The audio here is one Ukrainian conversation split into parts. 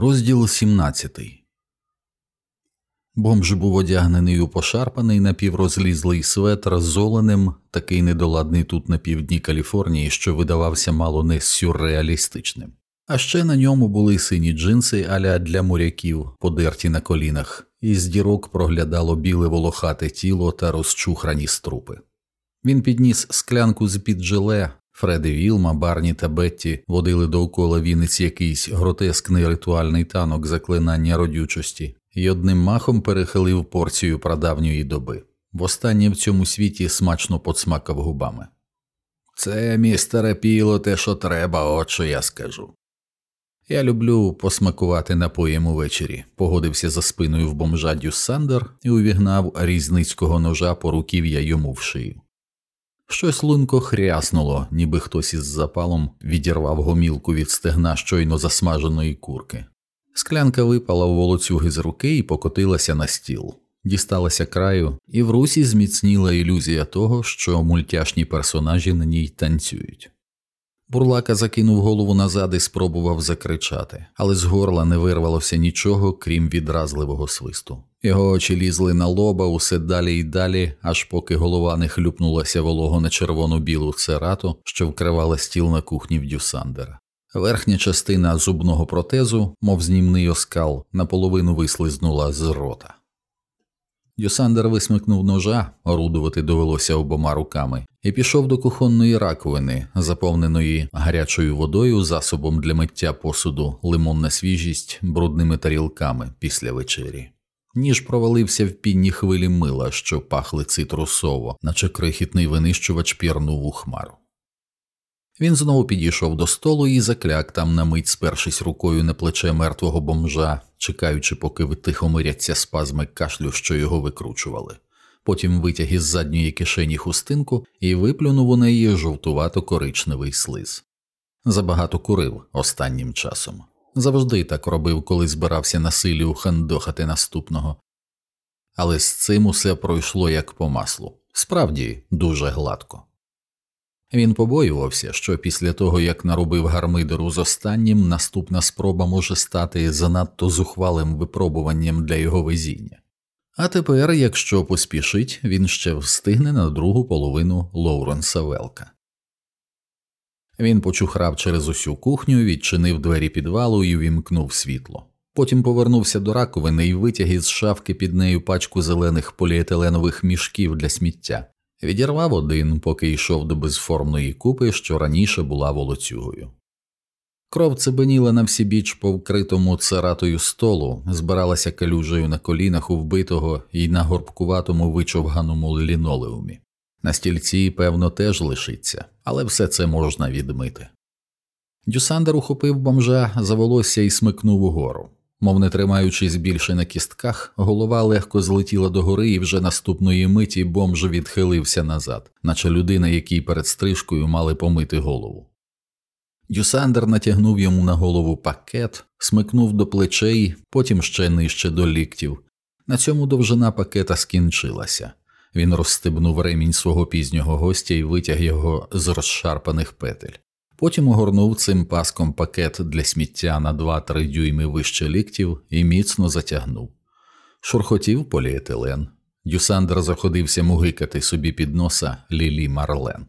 Розділ 17 Бомж був одягнений у пошарпаний напіврозлізлий светр з оленем, такий недоладний тут на півдні Каліфорнії, що видавався мало не сюрреалістичним. А ще на ньому були сині джинси аля для моряків, подерті на колінах, і з дірок проглядало біле волохате тіло та розчухрані струпи. Він підніс склянку з під желе, Фреди Вілма, Барні та Бетті водили довкола Вінниць якийсь гротескний ритуальний танок заклинання родючості і одним махом перехилив порцію прадавньої доби. Востаннє в цьому світі смачно подсмакав губами. Це, містере піло, те, що треба, от що я скажу. Я люблю посмакувати напоєм увечері, погодився за спиною в бомжа Дюссандер і увігнав різницького ножа по руків'я йому в шию. Щось лунко хряснуло, ніби хтось із запалом відірвав гомілку від стегна щойно засмаженої курки. Склянка випала в волоцюги з руки і покотилася на стіл, дісталася краю, і в русі зміцніла ілюзія того, що мультяшні персонажі на ній танцюють. Бурлака закинув голову назад і спробував закричати, але з горла не вирвалося нічого, крім відразливого свисту. Його очі лізли на лоба усе далі й далі, аж поки голова не хлюпнулася волого на червону білу церату, що вкривала стіл на кухні в Дюсандера. Верхня частина зубного протезу, мов знімний оскал, наполовину вислизнула з рота. Дюсандер висмикнув ножа, орудувати довелося обома руками, і пішов до кухонної раковини, заповненої гарячою водою, засобом для миття посуду, лимонна свіжість, брудними тарілками після вечері. Ніж провалився в пінні хвилі мила, що пахли цитрусово, наче крихітний винищувач пірнув у хмару. Він знову підійшов до столу і закляк там на мить, спершись рукою на плече мертвого бомжа, чекаючи, поки витихомиряться спазми кашлю, що його викручували. Потім витяг із задньої кишені хустинку і виплюнув у неї жовтувато коричневий слиз. Забагато курив останнім часом. Завжди так робив, коли збирався на силі ухандохати наступного. Але з цим усе пройшло як по маслу, справді дуже гладко. Він побоювався, що після того, як наробив гармидеру з останнім, наступна спроба може стати занадто зухвалим випробуванням для його везіння. А тепер, якщо поспішить, він ще встигне на другу половину Лоуренса Велка. Він почухрав через усю кухню, відчинив двері підвалу і вімкнув світло. Потім повернувся до раковини і витяг із шафки під нею пачку зелених поліетиленових мішків для сміття, відірвав один, поки йшов до безформної купи, що раніше була волоцюгою. Кров цебеніла на всібіч по вкритому царатою столу, збиралася калюжею на колінах у вбитого і на горбкуватому вичовганому лінолеумі. На стільці, певно, теж лишиться, але все це можна відмити. Дюсандер ухопив бомжа за волосся і смикнув угору. Мов не тримаючись більше на кістках, голова легко злетіла догори, і вже наступної миті бомж відхилився назад, наче людина, якій перед стрижкою мали помити голову. Дюсандер натягнув йому на голову пакет, смикнув до плечей, потім ще нижче до ліктів. На цьому довжина пакета скінчилася. Він розстебнув ремінь свого пізнього гостя і витяг його з розшарпаних петель. Потім огорнув цим паском пакет для сміття на 2-3 дюйми вище ліктів і міцно затягнув. Шурхотів поліетилен. Дюсандер заходився мугикати собі під носа Лілі Марлен.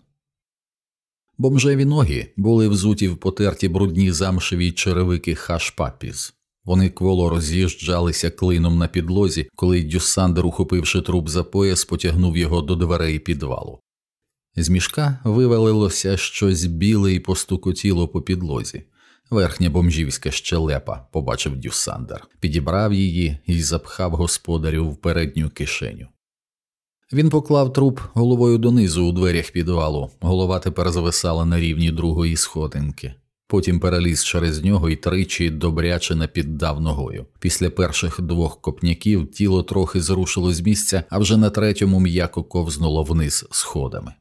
Бомжеві ноги були взуті в потерті брудні замшеві черевики хаш-папіз. Вони кволо роз'їжджалися клином на підлозі, коли Дюссандер, ухопивши труп за пояс, потягнув його до дверей підвалу. З мішка вивалилося щось біле і постукотіло по підлозі. Верхня бомжівська щелепа, побачив Дюссандер, підібрав її і запхав господарю в передню кишеню. Він поклав труп головою донизу у дверях підвалу, голова тепер зависала на рівні другої сходинки. Потім переліз через нього і тричі добряче напіддав ногою. Після перших двох копняків тіло трохи зрушило з місця, а вже на третьому м'яко ковзнуло вниз сходами.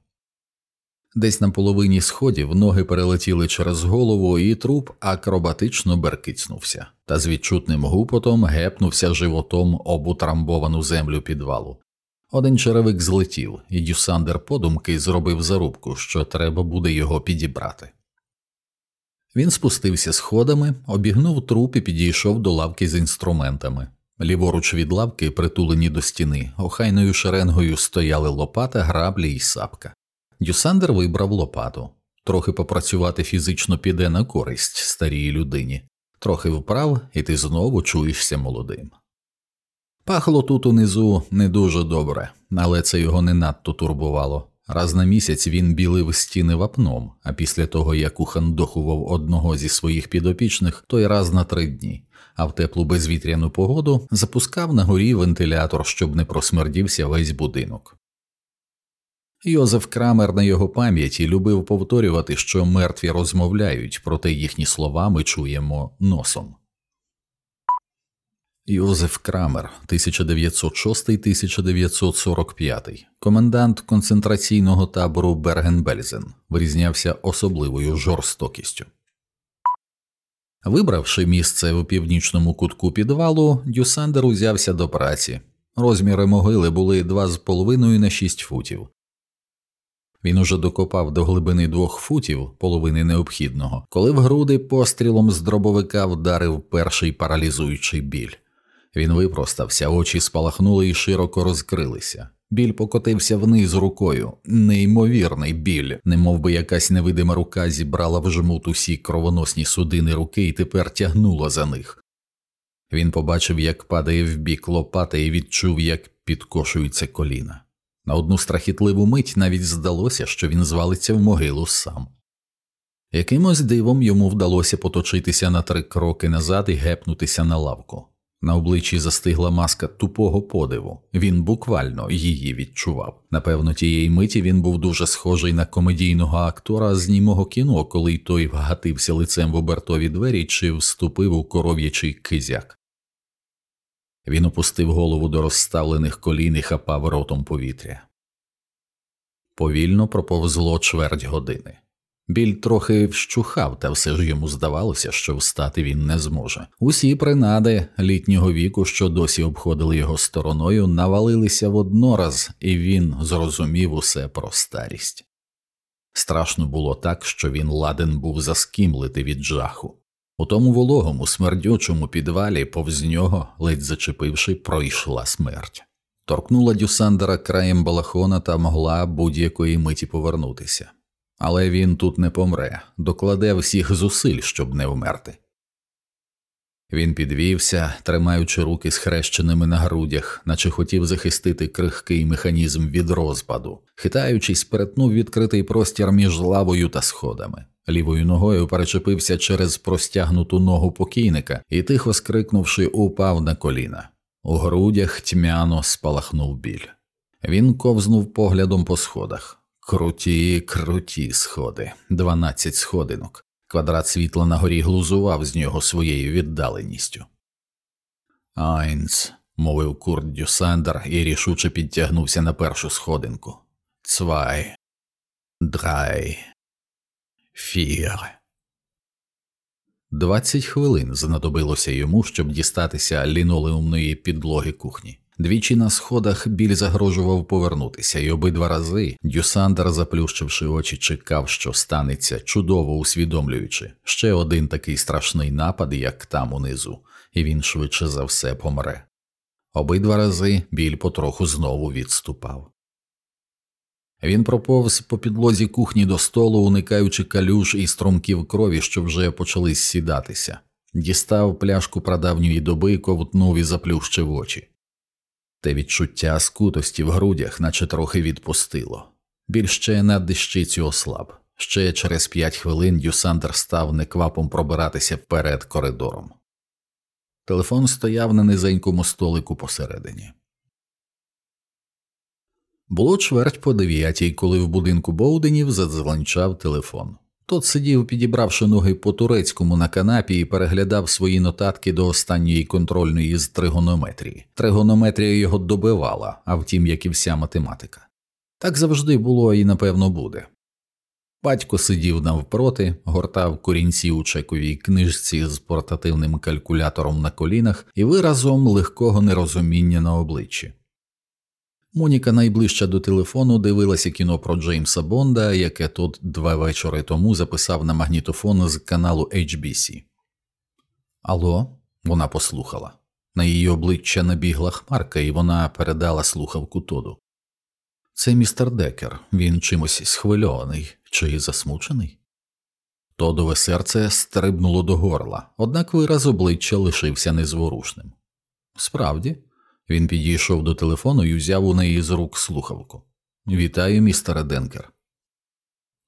Десь на половині сходів ноги перелетіли через голову, і труп акробатично беркицнувся, та з відчутним гупотом гепнувся животом об утрамбовану землю підвалу. Один черевик злетів, і Дюсандер подумки зробив зарубку, що треба буде його підібрати. Він спустився сходами, обігнув труп і підійшов до лавки з інструментами. Ліворуч від лавки, притулені до стіни, охайною шеренгою стояли лопата, граблі і сапка. Дюсандер вибрав лопату. Трохи попрацювати фізично піде на користь старій людині, трохи вправ, і ти знову чуєшся молодим. Пахло тут унизу не дуже добре, але це його не надто турбувало. Раз на місяць він білив стіни вапном, а після того як ухандохував одного зі своїх підопічних, той раз на три дні, а в теплу безвітряну погоду запускав на горі вентилятор, щоб не просмердівся весь будинок. Йозеф Крамер на його пам'яті любив повторювати, що мертві розмовляють, проте їхні слова ми чуємо носом. Йозеф Крамер, 1906-1945, комендант концентраційного табору Берген-Бельзен, вирізнявся особливою жорстокістю. Вибравши місце у північному кутку підвалу, Дюсандер узявся до праці. Розміри могили були 2,5 на 6 футів. Він уже докопав до глибини двох футів, половини необхідного, коли в груди пострілом з дробовика вдарив перший паралізуючий біль. Він випростався, очі спалахнули і широко розкрилися. Біль покотився вниз рукою, неймовірний біль, немов би якась невидима рука зібрала в жмут усі кровоносні судини руки і тепер тягнула за них. Він побачив, як падає в бік лопата, і відчув, як підкошуються коліна. На одну страхітливу мить навіть здалося, що він звалиться в могилу сам. Якимось дивом йому вдалося поточитися на три кроки назад і гепнутися на лавку. На обличчі застигла маска тупого подиву, він буквально її відчував. Напевно, тієї миті він був дуже схожий на комедійного актора з німого кіно, коли той вгатився лицем в обертові двері чи вступив у коров'ячий кизяк. Він опустив голову до розставлених колін і хапав ротом повітря. Повільно проповзло чверть години. Біль трохи вщухав, та все ж йому здавалося, що встати він не зможе. Усі принади літнього віку, що досі обходили його стороною, навалилися воднораз, і він зрозумів усе про старість. Страшно було так, що він ладен був заскімлити від жаху. У тому вологому, смердючому підвалі, повз нього, ледь зачепивши, пройшла смерть. Торкнула Дюсандера краєм балахона та могла будь-якої миті повернутися. Але він тут не помре, докладе всіх зусиль, щоб не вмерти. Він підвівся, тримаючи руки схрещеними на грудях, наче хотів захистити крихкий механізм від розпаду, хитаючись, перетнув відкритий простір між лавою та сходами. Лівою ногою перечепився через простягнуту ногу покійника і, тихо скрикнувши, упав на коліна. У грудях тьмяно спалахнув біль. Він ковзнув поглядом по сходах. Круті, круті сходи, дванадцять сходинок. Квадрат світла на горі глузував з нього своєю віддаленістю. Айнц, мовив Курт Дюсандер і рішуче підтягнувся на першу сходинку. Цвай, драй, фір. Двадцять хвилин знадобилося йому, щоб дістатися лінолеумної підлоги кухні. Двічі на сходах біль загрожував повернутися, і обидва рази Дюсандер, заплющивши очі, чекав, що станеться, чудово усвідомлюючи ще один такий страшний напад, як там унизу, і він швидше за все помре. Обидва рази біль потроху знову відступав. Він проповз по підлозі кухні до столу, уникаючи калюж і струмків крові, що вже почали сідатися, дістав пляшку прадавньої доби, ковтнув і заплющив очі. Те відчуття скутості в грудях, наче трохи відпустило. Більше на дещицю ослаб. Ще через п'ять хвилин Дюсандер став неквапом пробиратися вперед коридором. Телефон стояв на низенькому столику посередині. Було чверть по дев'ятій, коли в будинку Боуденів задзвончав телефон. Тот сидів, підібравши ноги по турецькому на канапі і переглядав свої нотатки до останньої контрольної з тригонометрії. Тригонометрія його добивала, а втім, як і вся математика. Так завжди було і напевно буде. Батько сидів навпроти, гортав корінці у чековій книжці з портативним калькулятором на колінах і виразом легкого нерозуміння на обличчі. Моніка найближча до телефону дивилася кіно про Джеймса Бонда, яке тот два вечори тому записав на магнітофон з каналу HBC. Алло, вона послухала. На її обличчя набігла хмарка, і вона передала слухавку Тоду. Це містер Декер, він чимось схвильований чи засмучений. Тодове серце стрибнуло до горла, однак вираз обличчя лишився незворушним. Справді, він підійшов до телефону і взяв у неї з рук слухавку. Вітаю, містере Денкер.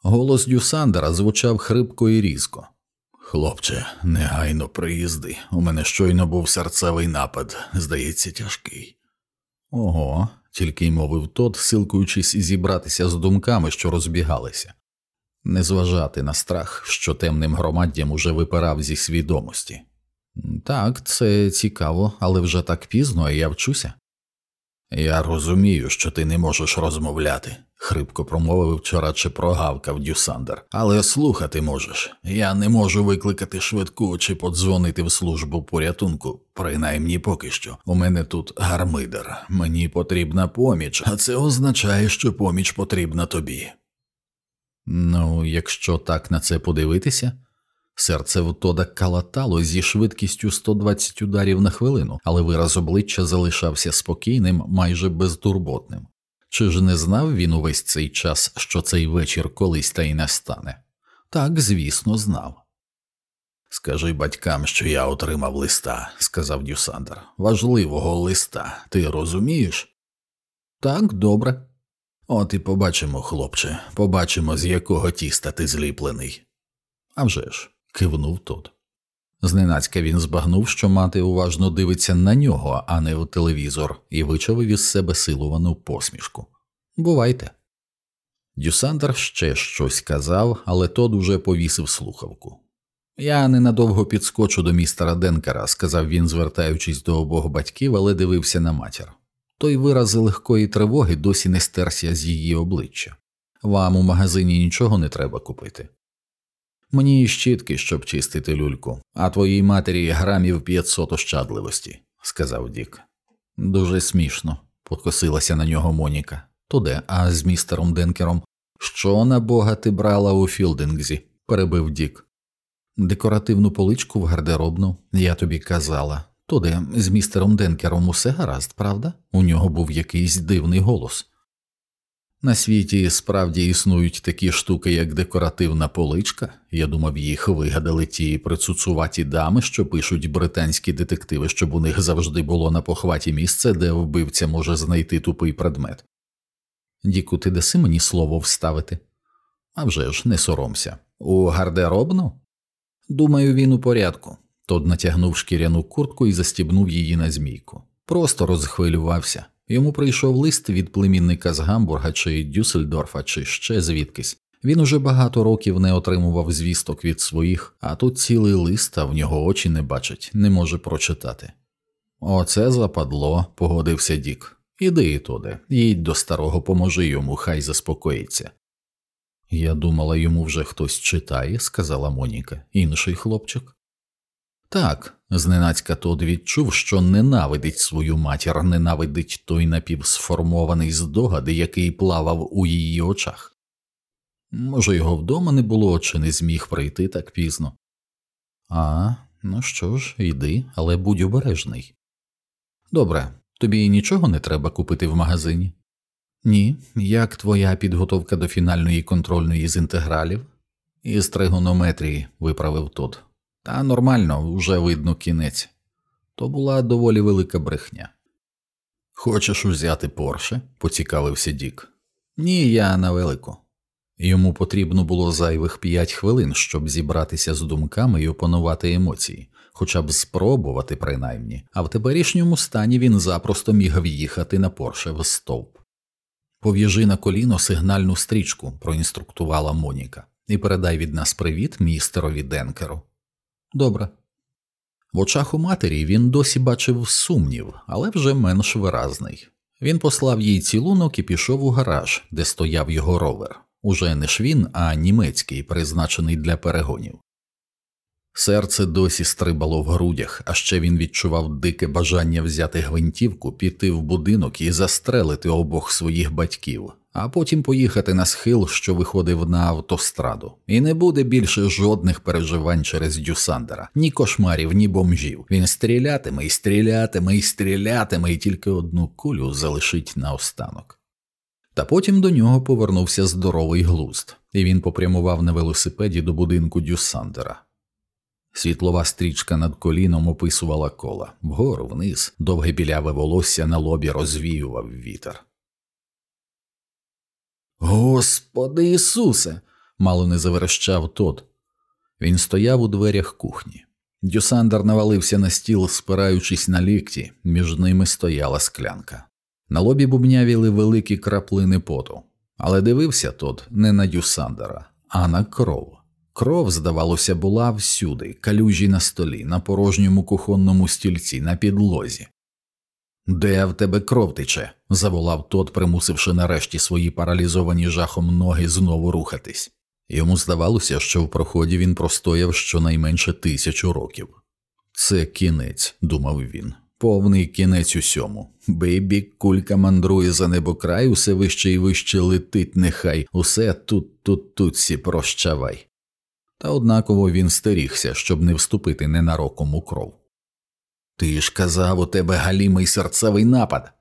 Голос Дюсандера звучав хрипко і різко. Хлопче, негайно приїзди. У мене щойно був серцевий напад, здається, тяжкий. Ого, тільки й мовив тот, силкуючись зібратися з думками, що розбігалися, не зважати на страх, що темним громаддям уже випирав зі свідомості. Так, це цікаво, але вже так пізно, і я вчуся. Я розумію, що ти не можеш розмовляти, хрипко промовив вчора чи прогавкав Дюсандер, але слухати можеш. Я не можу викликати швидку чи подзвонити в службу порятунку, принаймні поки що. У мене тут гармидер, мені потрібна поміч, а це означає, що поміч потрібна тобі. Ну, якщо так на це подивитися. Серце в Тода калатало зі швидкістю 120 ударів на хвилину, але вираз обличчя залишався спокійним, майже безтурботним. Чи ж не знав він увесь цей час, що цей вечір колись та й настане? Так, звісно, знав. Скажи батькам, що я отримав листа, сказав Дюсандер. Важливого листа, ти розумієш? Так, добре. От і побачимо, хлопче, побачимо, з якого тіста ти зліплений. «А вже ж», – кивнув тот. Зненацька він збагнув, що мати уважно дивиться на нього, а не в телевізор, і вичавив із себе силувану посмішку. Бувайте. Дюсандер ще щось казав, але тот уже повісив слухавку. Я ненадовго підскочу до містера Денкера, сказав він, звертаючись до обох батьків, але дивився на матір. Той вираз легкої тривоги досі не стерся з її обличчя. Вам у магазині нічого не треба купити. Мені щітки, щоб чистити люльку, а твоїй матері грамів 500 ощадливості, сказав Дік. Дуже смішно, покосилася на нього Моніка. То де, а з містером Денкером? Що на бога ти брала у Філдингзі? перебив Дік. Декоративну поличку в гардеробну, я тобі казала. То де, з містером Денкером усе гаразд, правда? У нього був якийсь дивний голос. На світі справді існують такі штуки, як декоративна поличка. Я думав, їх вигадали ті прицуцуваті дами, що пишуть британські детективи, щоб у них завжди було на похваті місце, де вбивця може знайти тупий предмет. Діку, ти даси мені слово вставити? А вже ж, не соромся. У гардеробну? Думаю, він у порядку. Тод натягнув шкіряну куртку і застібнув її на змійку. Просто розхвилювався. Йому прийшов лист від племінника з Гамбурга чи Дюссельдорфа, чи ще звідкись. Він уже багато років не отримував звісток від своїх, а тут цілий лист, а в нього очі не бачать, не може прочитати. Оце западло, погодився Дік. Іди, Тоде, їдь до старого, поможи йому, хай заспокоїться. Я думала, йому вже хтось читає, сказала Моніка, інший хлопчик. Так, зненацька Тод відчув, що ненавидить свою матір, ненавидить той напівсформований здогад, який плавав у її очах. Може, його вдома не було, чи не зміг прийти так пізно. А, ну що ж, йди, але будь обережний. Добре, тобі нічого не треба купити в магазині? Ні, як твоя підготовка до фінальної контрольної з інтегралів? Із тригонометрії, виправив Тод. Та нормально, вже видно кінець. То була доволі велика брехня. Хочеш узяти Порше? поцікавився Дік. Ні, я на велику. Йому потрібно було зайвих п'ять хвилин, щоб зібратися з думками і опанувати емоції, хоча б спробувати принаймні, а в теперішньому стані він запросто міг в'їхати на Порше в стовп. Пов'яжи на коліно сигнальну стрічку, проінструктувала Моніка, і передай від нас привіт містерові Денкеру. Добре. В очах у матері він досі бачив сумнів, але вже менш виразний. Він послав їй цілунок і пішов у гараж, де стояв його ровер. Уже не швін, а німецький, призначений для перегонів. Серце досі стрибало в грудях, а ще він відчував дике бажання взяти гвинтівку, піти в будинок і застрелити обох своїх батьків, а потім поїхати на схил, що виходив на автостраду. І не буде більше жодних переживань через Дюсандера, ні кошмарів, ні бомжів. Він стрілятиме і стрілятиме і стрілятиме, і тільки одну кулю залишить наостанок. Та потім до нього повернувся здоровий глузд, і він попрямував на велосипеді до будинку Дюсандера. Світлова стрічка над коліном описувала кола вгору вниз, довге біляве волосся на лобі розвіював вітер. Господи Ісусе. мало не заверещав тот. Він стояв у дверях кухні. Дюсандер навалився на стіл, спираючись на лікті, між ними стояла склянка. На лобі бубнявіли великі краплини поту, але дивився тот не на Дюсандера, а на кров. Кров, здавалося, була всюди, калюжі на столі, на порожньому кухонному стільці, на підлозі. Де в тебе кров тече? заволав тот, примусивши нарешті свої паралізовані жахом ноги знову рухатись. Йому здавалося, що в проході він простояв щонайменше тисячу років. Це кінець, думав він, повний кінець усьому. Бейбі, кулька мандрує за небокрай, усе вище і вище летить, нехай, усе тут, тут, тут сі прощавай. Та однаково він стерігся, щоб не вступити ненароком у кров. Ти ж казав, у тебе галімий серцевий напад.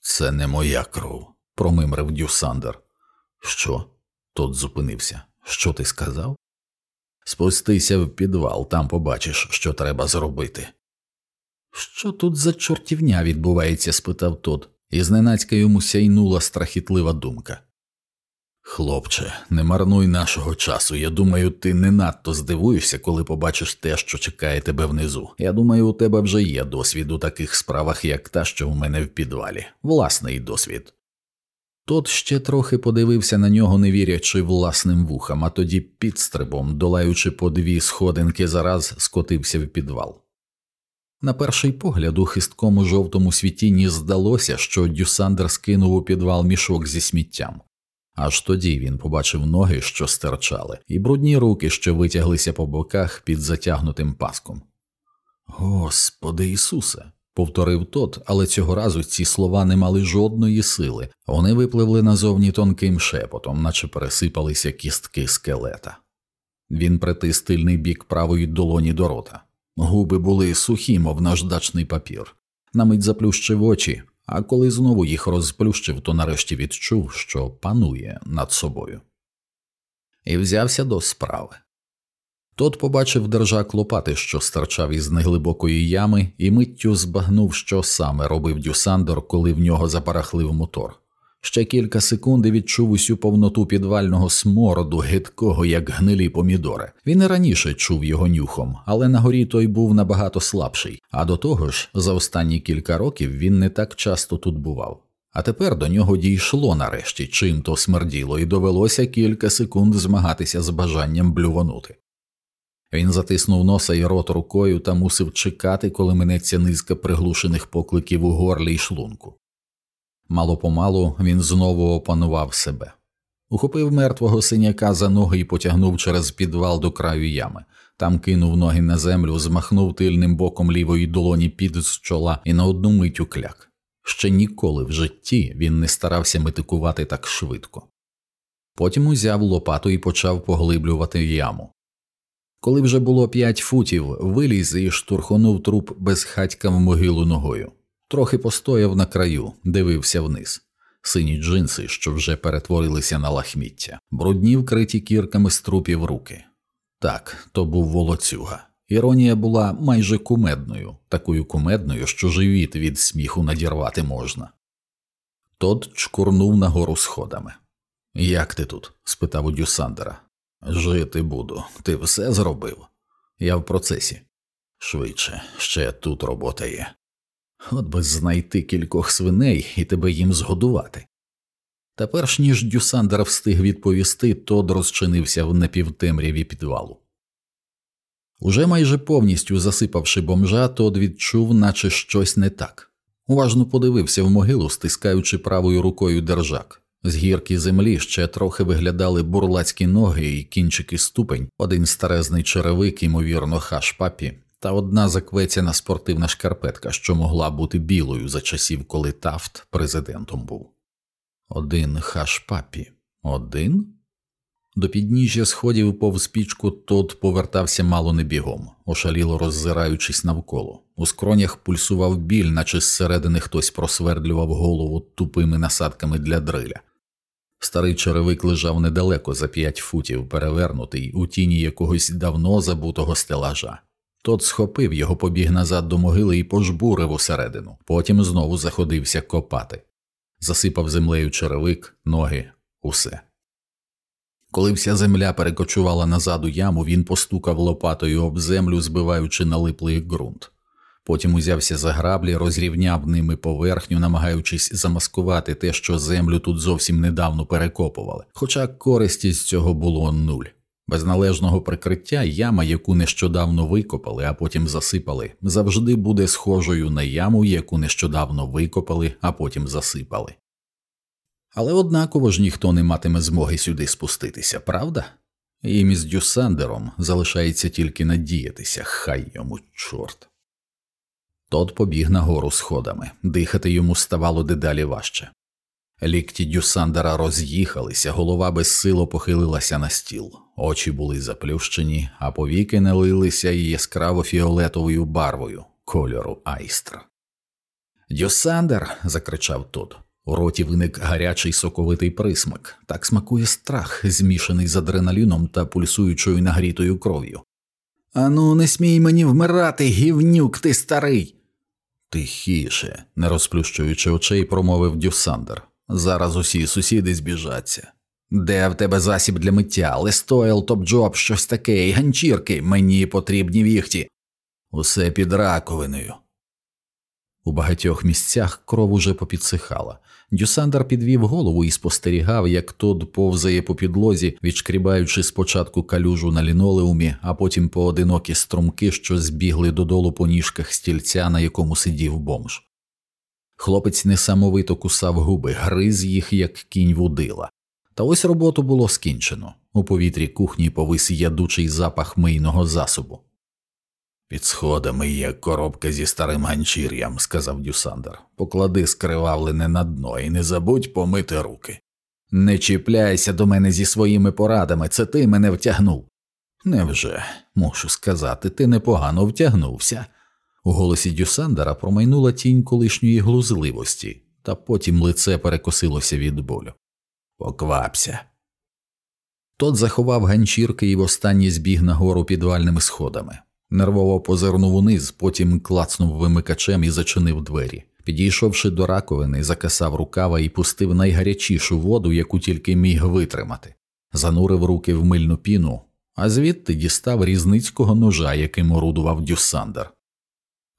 Це не моя кров, промимрив Дюсандер. Що? Тот зупинився. Що ти сказав? Спустися в підвал, там побачиш, що треба зробити. Що тут за чортівня відбувається? спитав тот, і зненацька йому сяйнула страхітлива думка. Хлопче, не марнуй нашого часу. Я думаю, ти не надто здивуєшся, коли побачиш те, що чекає тебе внизу. Я думаю, у тебе вже є досвід у таких справах, як та, що у мене в підвалі, власний досвід. Тот ще трохи подивився на нього, не вірячи власним вухам, а тоді підстрибом, долаючи по дві сходинки зараз, скотився в підвал. На перший погляд у хисткому жовтому світінні здалося, що Дюсандер скинув у підвал мішок зі сміттям. Аж тоді він побачив ноги, що стирчали, і брудні руки, що витяглися по боках під затягнутим паском. Господи Ісусе, повторив тот, але цього разу ці слова не мали жодної сили, вони випливли назовні тонким шепотом, наче пересипалися кістки скелета. Він притис тильний бік правої долоні до рота. Губи були сухі, мов наждачний папір. На мить заплющив очі, а коли знову їх розплющив, то нарешті відчув, що панує над собою. І взявся до справи. Тот побачив держак лопати, що стирчав із неглибокої ями, і миттю збагнув, що саме робив Дюсандор, коли в нього запарахлив мотор. Ще кілька секунд відчув усю повноту підвального смороду, гидкого, як гнилі помідори. Він і раніше чув його нюхом, але на горі той був набагато слабший, а до того ж, за останні кілька років він не так часто тут бував. А тепер до нього дійшло нарешті, чим то смерділо, і довелося кілька секунд змагатися з бажанням блюванути. Він затиснув носа і рот рукою та мусив чекати, коли минеться низка приглушених покликів у горлі й шлунку. Мало помалу він знову опанував себе. Ухопив мертвого синяка за ноги і потягнув через підвал до краю ями. Там кинув ноги на землю, змахнув тильним боком лівої долоні під з чола і на одну мить укляк. Ще ніколи в житті він не старався метикувати так швидко. Потім узяв лопату і почав поглиблювати яму. Коли вже було п'ять футів, виліз і штурхонув труп без хатька в могилу ногою. Трохи постояв на краю, дивився вниз. Сині джинси, що вже перетворилися на лахміття, брудні вкриті кірками з трупів руки. Так, то був волоцюга. Іронія була майже кумедною, такою кумедною, що живіт від сміху надірвати можна. Тот чкурнув нагору сходами. Як ти тут? спитав у Дюсандера. Жити буду. Ти все зробив? Я в процесі. Швидше, ще тут робота є. От би знайти кількох свиней і тебе їм згодувати. Та перш ніж Дюсандер встиг відповісти, Тод розчинився в напівтемряві підвалу. Уже майже повністю засипавши бомжа, Тод відчув, наче щось не так. Уважно подивився в могилу, стискаючи правою рукою держак. З гірки землі ще трохи виглядали бурлацькі ноги і кінчики ступень, один старезний черевик, ймовірно, хаш папі, та одна заквецяна спортивна шкарпетка, що могла бути білою за часів, коли Тафт президентом був. Один хаш папі. Один? До підніжжя сходів повз пічку тот повертався мало не бігом, ошаліло роззираючись навколо. У скронях пульсував біль, наче зсередини хтось просвердлював голову тупими насадками для дриля. Старий черевик лежав недалеко за п'ять футів, перевернутий у тіні якогось давно забутого стелажа. Тот схопив його, побіг назад до могили і пожбурив усередину, потім знову заходився копати, засипав землею черевик, ноги, усе. Коли вся земля перекочувала назад у яму, він постукав лопатою об землю, збиваючи налиплий ґрунт. Потім узявся за граблі, розрівняв ними поверхню, намагаючись замаскувати те, що землю тут зовсім недавно перекопували, хоча користі з цього було нуль. Без належного прикриття яма, яку нещодавно викопали, а потім засипали, завжди буде схожою на яму, яку нещодавно викопали, а потім засипали. Але однаково ж ніхто не матиме змоги сюди спуститися, правда? Їм із Дюсандером залишається тільки надіятися, хай йому чорт. Тот побіг нагору сходами, дихати йому ставало дедалі важче. Лікті Дюсандера роз'їхалися, голова безсило похилилася на стіл, очі були заплющені, а повіки налилися яскраво фіолетовою барвою кольору айстра. Дюсандер. закричав тот. У роті виник гарячий соковитий присмак, так смакує страх, змішаний з адреналіном та пульсуючою нагрітою кров'ю. Ану, не смій мені вмирати, гівнюк, ти старий. Тихіше, не розплющуючи очей, промовив Дюсандер. Зараз усі сусіди збіжаться. Де в тебе засіб для миття, листойл, топ-джоб, щось таке, і ганчірки, мені потрібні віхті. Усе під раковиною. У багатьох місцях кров уже попідсихала. Дюсандер підвів голову і спостерігав, як Тод повзає по підлозі, відшкрібаючи спочатку калюжу на лінолеумі, а потім поодинокі струмки, що збігли додолу по ніжках стільця, на якому сидів бомж. Хлопець несамовито кусав губи, гриз їх, як кінь вудила. Та ось роботу було скінчено. У повітрі кухні повис ядучий запах мийного засобу. Під сходами є коробка зі старим ганчір'ям, сказав Дюсандер. Поклади скривавлене на дно і не забудь помити руки. Не чіпляйся до мене зі своїми порадами, це ти мене втягнув. Невже, мушу сказати, ти непогано втягнувся. У голосі Дюсандера промайнула тінь колишньої глузливості, та потім лице перекосилося від болю. Поквапся. Тот заховав ганчірки і востаннє збіг нагору підвальними сходами. Нервово позирнув униз, потім клацнув вимикачем і зачинив двері. Підійшовши до раковини, закасав рукава і пустив найгарячішу воду, яку тільки міг витримати, занурив руки в мильну піну, а звідти дістав різницького ножа, яким орудував Дюсандер.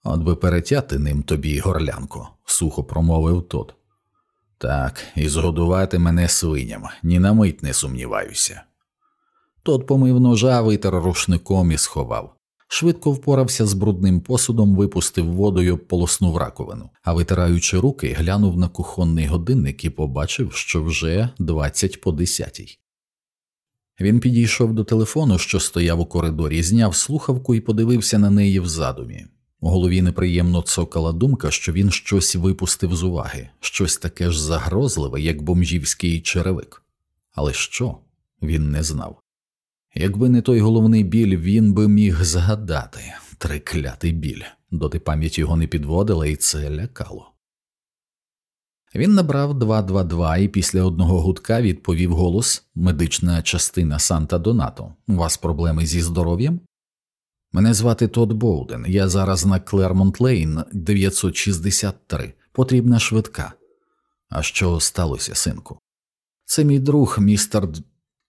От би перетяти ним тобі, горлянко, сухо промовив тот. Так, і згодувати мене свиням, ні на мить не сумніваюся. Тот помив ножа, витер рушником і сховав. Швидко впорався з брудним посудом, випустив водою, полоснув раковину, а витираючи руки, глянув на кухонний годинник і побачив, що вже двадцять по десятій. Він підійшов до телефону, що стояв у коридорі, зняв слухавку і подивився на неї в задумі. Голові неприємно цокала думка, що він щось випустив з уваги, щось таке ж загрозливе, як бомжівський черевик. Але що він не знав. Якби не той головний біль, він би міг згадати триклятий біль, доти пам'ять його не підводила, і це лякало. Він набрав 222 і після одного гудка відповів голос медична частина Санта Донато. У вас проблеми зі здоров'ям? Мене звати Тод Боуден. Я зараз на Клермонт Лейн 963. Потрібна швидка. А що сталося, синку? Це мій друг, містер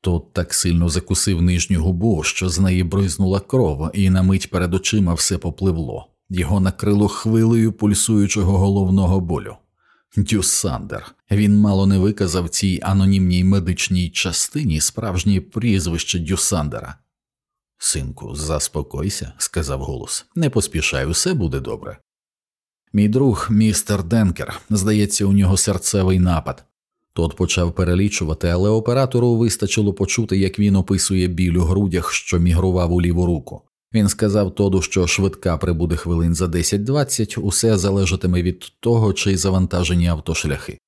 Тод так сильно закусив нижню губу, що з неї бризнула кров, і на мить перед очима все попливло. Його накрило хвилею пульсуючого головного болю. Дюсандер. Він мало не виказав цій анонімній медичній частині справжнє прізвище Дюсандера. Синку, заспокойся, сказав голос. Не поспішай, усе буде добре. Мій друг, містер Денкер, здається, у нього серцевий напад. Тот почав перелічувати, але оператору вистачило почути, як він описує біль у грудях, що мігрував у ліву руку. Він сказав Тоду, що швидка прибуде хвилин за 10-20, усе залежатиме від того, чи завантажені автошляхи.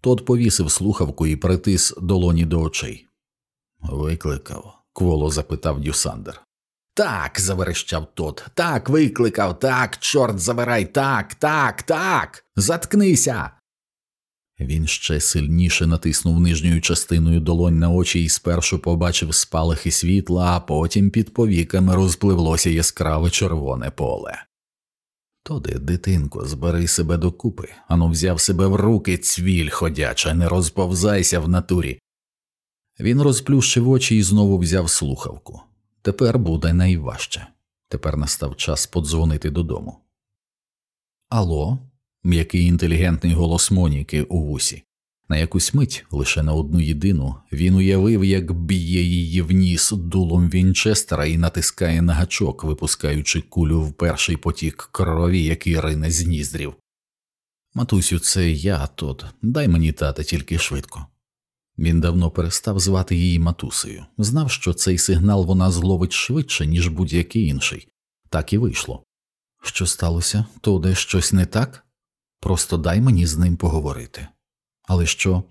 Тод повісив слухавку і притис долоні до очей. Викликав, кволо запитав Дюсандер. Так, заверещав тот. Так, викликав, так, чорт забирай, так, так, так. Заткнися. Він ще сильніше натиснув нижньою частиною долонь на очі і спершу побачив спалахи світла, а потім під повіками розпливлося яскраве червоне поле. Тоди, дитинко, збери себе докупи, ану взяв себе в руки цвіль ходяча, не розповзайся в натурі. Він розплющив очі і знову взяв слухавку. Тепер буде найважче. Тепер настав час подзвонити додому. Алло, м'який інтелігентний голос Моніки у вусі. На якусь мить, лише на одну єдину, він уявив, як б'є її в ніс дулом Вінчестера і натискає на гачок, випускаючи кулю в перший потік крові, який рине з ніздрів. Матусю, це я тут. Дай мені тата тільки швидко. Він давно перестав звати її матусею, знав, що цей сигнал вона зловить швидше, ніж будь-який інший. Так і вийшло. Що сталося? То де щось не так? Просто дай мені з ним поговорити. Але що?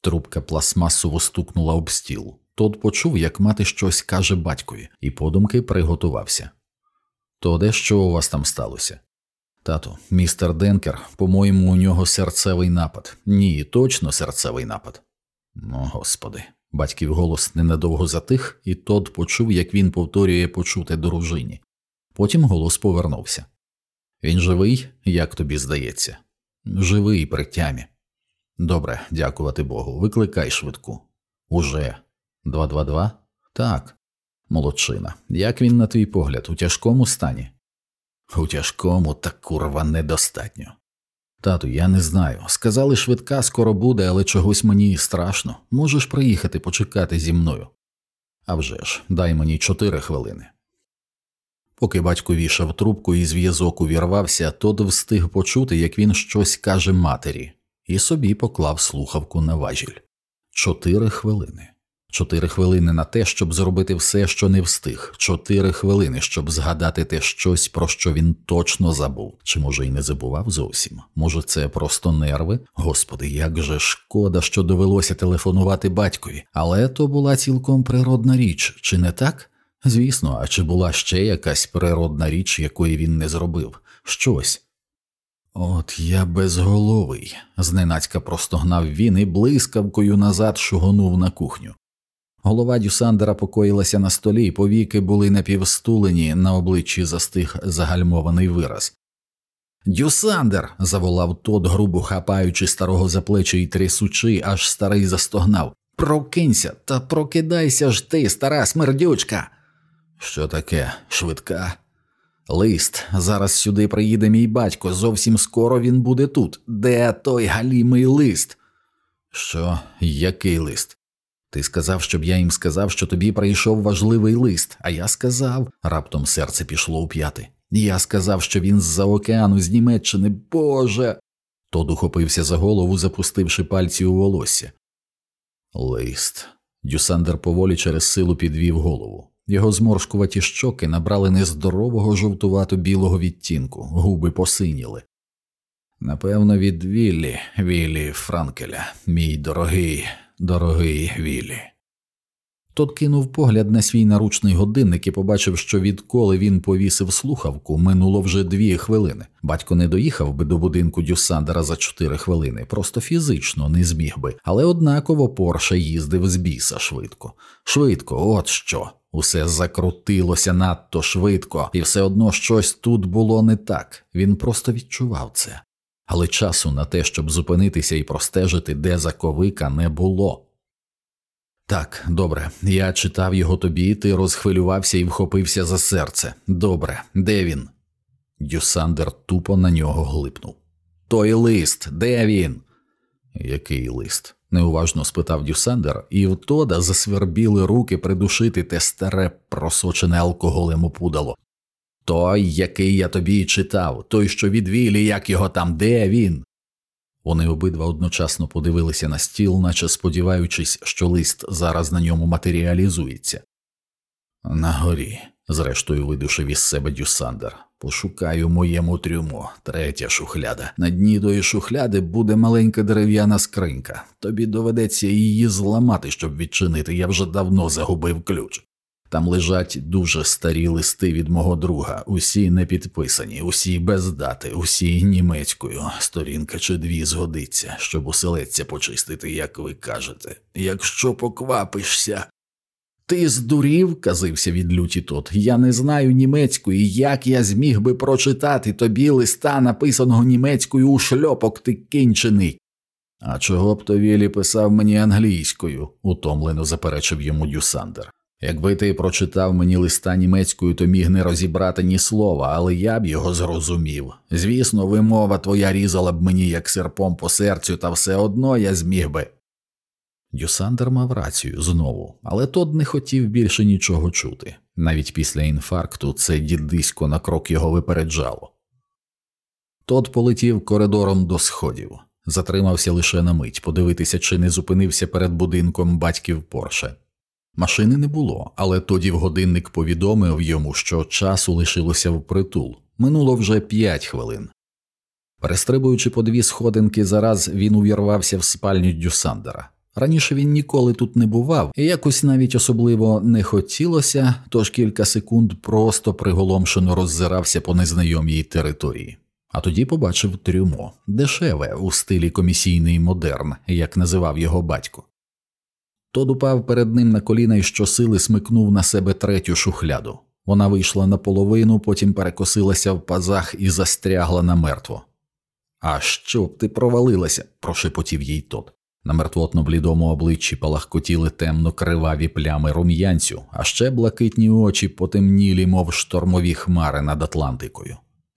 Трубка пластмасово стукнула об стіл. Тот почув, як мати щось каже батькові, і подумки приготувався. То де що у вас там сталося? Тато, містер Денкер, по-моєму, у нього серцевий напад. Ні, точно серцевий напад. Ну, господи. Батьків голос ненадовго затих, і Тод почув, як він повторює почуте дружині. Потім голос повернувся. Він живий, як тобі здається? Живий при тямі. Добре, дякувати Богу. Викликай швидку. Уже. 222? Так. Молодчина. Як він, на твій погляд, у тяжкому стані? У тяжкому, та курва недостатньо. Тату, я не знаю. Сказали, швидка скоро буде, але чогось мені страшно. Можеш приїхати почекати зі мною. А вже ж, дай мені чотири хвилини. Поки батько вішав трубку і зв'язок увірвався, Тод встиг почути, як він щось каже матері, і собі поклав слухавку на важіль. Чотири хвилини. Чотири хвилини на те, щоб зробити все, що не встиг, чотири хвилини, щоб згадати те щось, про що він точно забув, чи може й не забував зовсім. Може, це просто нерви? Господи, як же шкода, що довелося телефонувати батькові, але то була цілком природна річ, чи не так? Звісно, а чи була ще якась природна річ, якої він не зробив? Щось. От я безголовий, зненацька простогнав він і блискавкою назад шугонув на кухню. Голова Дюсандера покоїлася на столі, повіки були напівстулені, на обличчі застиг загальмований вираз. Дюсандер. заволав тот, грубо хапаючи старого за плечі і трясучи, аж старий застогнав. Прокинься та прокидайся ж ти, стара смердючка. Що таке, швидка? Лист. Зараз сюди приїде мій батько. Зовсім скоро він буде тут. Де той галімий лист? Що, який лист? Ти сказав, щоб я їм сказав, що тобі прийшов важливий лист, а я сказав, раптом серце пішло у п'яти. Я сказав, що він з-за океану, з Німеччини, Боже. Тод ухопився за голову, запустивши пальці у волосся. Лист. Дюсандер поволі через силу підвів голову. Його зморшкуваті щоки набрали нездорового жовтувато білого відтінку, губи посиніли. Напевно, від Віллі, Віллі Франкеля, мій дорогий, дорогий Віллі. Тот кинув погляд на свій наручний годинник і побачив, що відколи він повісив слухавку, минуло вже дві хвилини. Батько не доїхав би до будинку Дюсандера за чотири хвилини, просто фізично не зміг би, але однаково Порше їздив з біса швидко. Швидко, от що. Усе закрутилося надто швидко, і все одно щось тут було не так. Він просто відчував це. Але часу на те, щоб зупинитися і простежити, де заковика, не було. Так, добре, я читав його тобі, ти розхвилювався і вхопився за серце. Добре, де він? Дюсандер тупо на нього глипнув. Той лист, де він? Який лист? неуважно спитав Дюсандер, і в Тода засвербіли руки придушити те старе просочене алкоголем опудало. Той, який я тобі читав, той, що від Вілі, як його там, де він? Вони обидва одночасно подивилися на стіл, наче сподіваючись, що лист зараз на ньому матеріалізується. На горі, зрештою видушив із себе Дюсандер. Пошукаю моєму трюмо, третя шухляда. На дні тої шухляди буде маленька дерев'яна скринька. Тобі доведеться її зламати, щоб відчинити. Я вже давно загубив ключ. Там лежать дуже старі листи від мого друга, усі не підписані, усі без дати, усі німецькою. Сторінка чи дві згодиться, щоб уселеться почистити, як ви кажете. Якщо поквапишся. Ти здурів, казився від люті тот. Я не знаю німецької, як я зміг би прочитати тобі листа, написаного німецькою у шльопок, ти кінчений. А чого б то Вілі писав мені англійською, утомлено заперечив йому Дюсандер. Якби ти прочитав мені листа німецькою, то міг не розібрати ні слова, але я б його зрозумів. Звісно, вимова твоя різала б мені як серпом по серцю, та все одно я зміг би. Дюсандер мав рацію знову, але Тод не хотів більше нічого чути. Навіть після інфаркту це дідисько на крок його випереджало. Тод полетів коридором до сходів, затримався лише на мить подивитися, чи не зупинився перед будинком батьків Порше. Машини не було, але тоді в годинник повідомив йому, що часу лишилося впритул. Минуло вже п'ять хвилин. Перестрибуючи по дві сходинки зараз, він увірвався в спальню Дюсандера. Раніше він ніколи тут не бував, і якось навіть особливо не хотілося, тож кілька секунд просто приголомшено роззирався по незнайомій території. А тоді побачив трюмо дешеве у стилі комісійний модерн, як називав його батько. Тод упав перед ним на коліна і щосили смикнув на себе третю шухляду. Вона вийшла наполовину, потім перекосилася в пазах і застрягла намертво. А що б ти провалилася? прошепотів їй тот. На мертвотно блідому обличчі палахкотіли темно криваві плями рум'янцю, а ще блакитні очі потемнілі, мов штормові хмари над Атлантикою.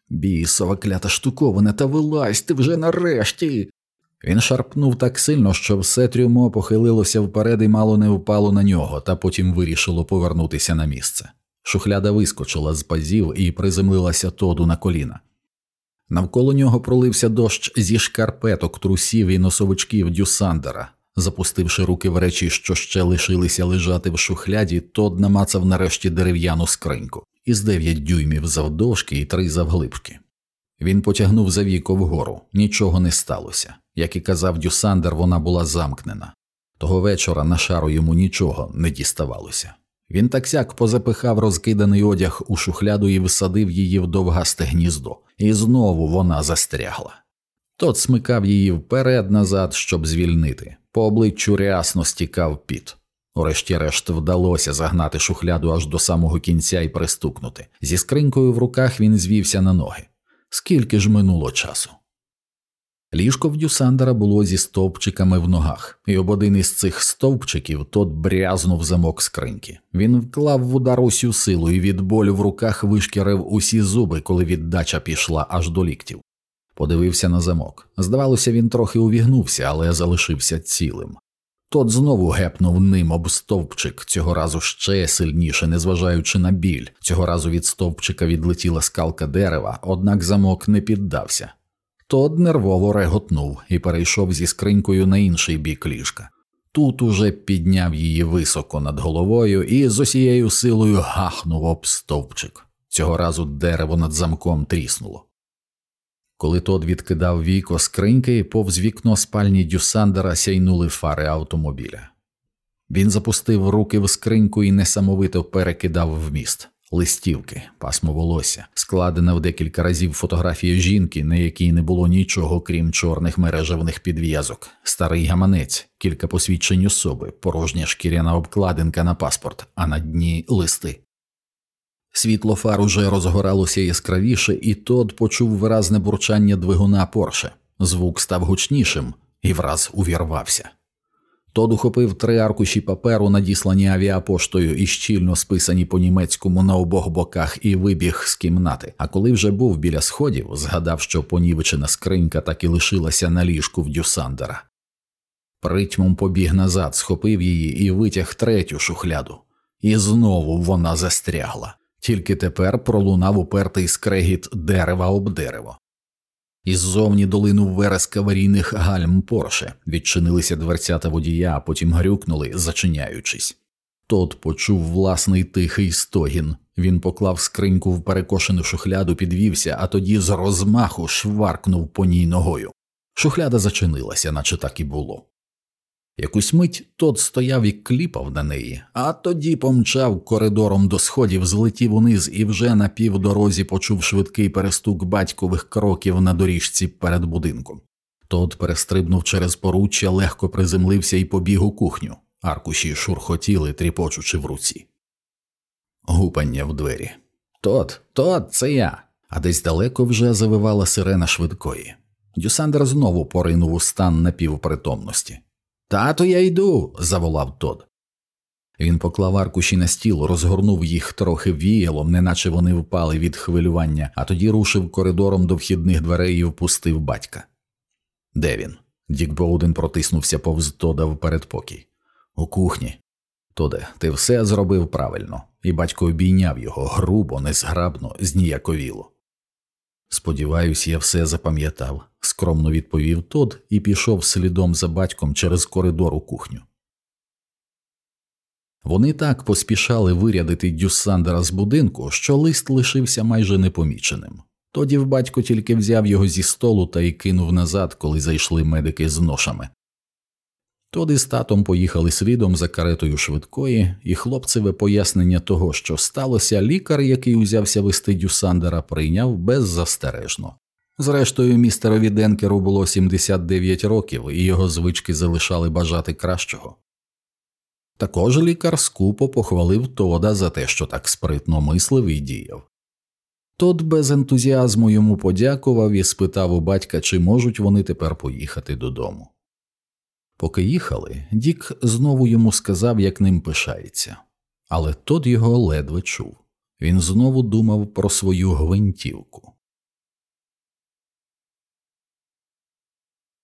Бісова клята штуковина, та вилазь ти вже нарешті. Він шарпнув так сильно, що все трюмо похилилося вперед і мало не впало на нього, та потім вирішило повернутися на місце. Шухляда вискочила з пазів і приземлилася тоду на коліна. Навколо нього пролився дощ зі шкарпеток, трусів і носовичків Дюсандера. Запустивши руки в речі, що ще лишилися лежати в шухляді, Тод намацав нарешті дерев'яну скриньку із дев'ять дюймів завдовжки і три завглибшки. Він потягнув за віко вгору, нічого не сталося. Як і казав Дюсандер, вона була замкнена. Того вечора на шару йому нічого не діставалося. Він таксяк позапихав розкиданий одяг у шухляду і висадив її в довгасте гніздо, і знову вона застрягла. Тот смикав її вперед назад, щоб звільнити, по обличчю рясно стікав піт. Урешті-решт вдалося загнати шухляду аж до самого кінця і пристукнути. Зі скринькою в руках він звівся на ноги. Скільки ж минуло часу? Ліжко в Дюсандера було зі стовпчиками в ногах, і об один із цих стовпчиків тот брязнув замок скриньки. Він вклав в удар усю силу і від болю в руках вишкірив усі зуби, коли віддача пішла аж до ліктів. Подивився на замок. Здавалося, він трохи увігнувся, але залишився цілим. Тот знову гепнув ним об стовпчик, цього разу ще сильніше, незважаючи на біль. Цього разу від стовпчика відлетіла скалка дерева, однак замок не піддався. Тод нервово реготнув і перейшов зі скринькою на інший бік ліжка. Тут уже підняв її високо над головою і з усією силою гахнув об стовпчик. Цього разу дерево над замком тріснуло. Коли Тод відкидав віко скриньки, повз вікно спальні Дюсандера сяйнули фари автомобіля. Він запустив руки в скриньку і несамовито перекидав в міст листівки, пасмо волосся, складена в декілька разів фотографія жінки, на якій не було нічого крім чорних мережевних підв'язок, старий гаманець, кілька посвідчень особи, порожня шкіряна обкладинка на паспорт, а на дні листи. Світло фар уже розгоралося яскравіше, і Тод почув виразне бурчання двигуна Порше. Звук став гучнішим і враз увірвався. Тод ухопив три аркуші паперу, надіслані авіапоштою і щільно списані по німецькому на обох боках, і вибіг з кімнати. А коли вже був біля сходів, згадав, що понівечена скринька так і лишилася на ліжку в Дюсандера. Притьмом побіг назад, схопив її і витяг третю шухляду. І знову вона застрягла. Тільки тепер пролунав упертий скрегіт дерева об дерево. Іззовні долинув вереск аварійних гальм Порше, відчинилися дверцята водія, а потім грюкнули, зачиняючись. Тот почув власний тихий стогін. Він поклав скриньку в перекошену шухляду, підвівся, а тоді з розмаху шваркнув по ній ногою. Шухляда зачинилася, наче так і було. Якусь мить тот стояв і кліпав на неї, а тоді помчав коридором до сходів, злетів униз і вже на півдорозі почув швидкий перестук батькових кроків на доріжці перед будинком. Тот перестрибнув через поруччя, легко приземлився і побіг у кухню. Аркуші шурхотіли, тріпочучи в руці. Гупання в двері. Тот, тот, це я. А десь далеко вже завивала сирена швидкої. Дюсандер знову поринув у стан напівпритомності. Тато, я йду. заволав Тод. Він поклав аркуші на стіл, розгорнув їх трохи віялом, неначе вони впали від хвилювання, а тоді рушив коридором до вхідних дверей і впустив батька. Де він? Дік Боуден протиснувся повз Тода в передпокій. У кухні. Тоде, ти все зробив правильно, і батько обійняв його грубо, незграбно, зніяковіло. Сподіваюсь, я все запам'ятав, скромно відповів Тод і пішов слідом за батьком через коридор у кухню. Вони так поспішали вирядити Дюссандера з будинку, що лист лишився майже непоміченим. Тоді в батько тільки взяв його зі столу та й кинув назад, коли зайшли медики з ношами. Тоді з татом поїхали слідом за каретою швидкої, і хлопцеве пояснення того, що сталося, лікар, який узявся вести Дюсандера, прийняв беззастережно. Зрештою, містерові Денкеру було 79 років, і його звички залишали бажати кращого. Також лікар скупо похвалив Тода за те, що так спритно мислив і діяв. Тод без ентузіазму йому подякував і спитав у батька, чи можуть вони тепер поїхати додому. Поки їхали, Дік знову йому сказав, як ним пишається, але тот його ледве чув. Він знову думав про свою гвинтівку.